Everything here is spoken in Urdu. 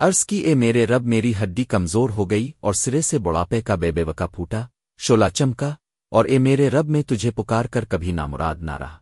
عرض کی، اے میرے رب، میری ہڈی کمزور ہو گئی اور سرے سے بڑاپے کا بے بے وکا پھوٹا، شولا چمکا، اور اے میرے رب، میں تجھے پکار کر کبھی نامراد نہ رہا۔